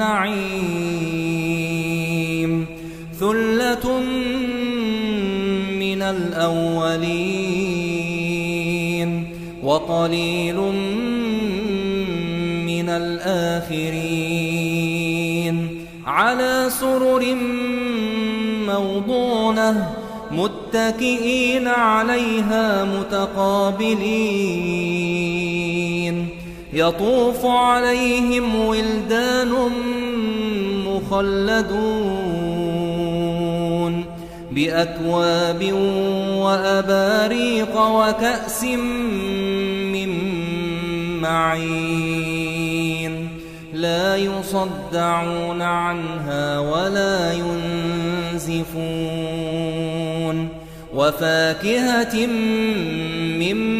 النعيم. ثلة من الأولين وقليل من الآخرين. على سرر موضونة متكئين عليها متقابلين. يطوف عليهم ولدان مخلدون بأكواب وأباريق وكأس من معين. لا يصدعون عنها ولا ينزفون. وفاكهة مما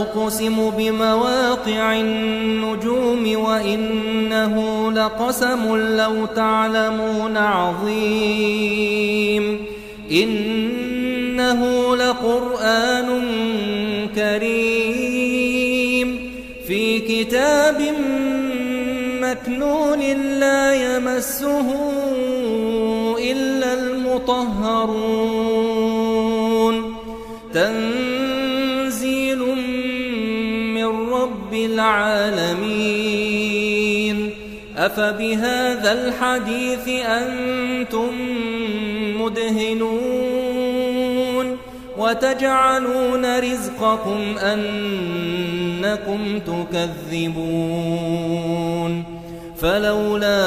أقسم بمواقع النجوم وإنه لقسم لو تعلمون عظيم. إنه لقرآن كريم. في كتاب مكنون لا يمسه إلا المطهرون. رب العالمين. أفبهذا الحديث أنتم مدهنون وتجعلون رزقكم أنكم تكذبون. فلولا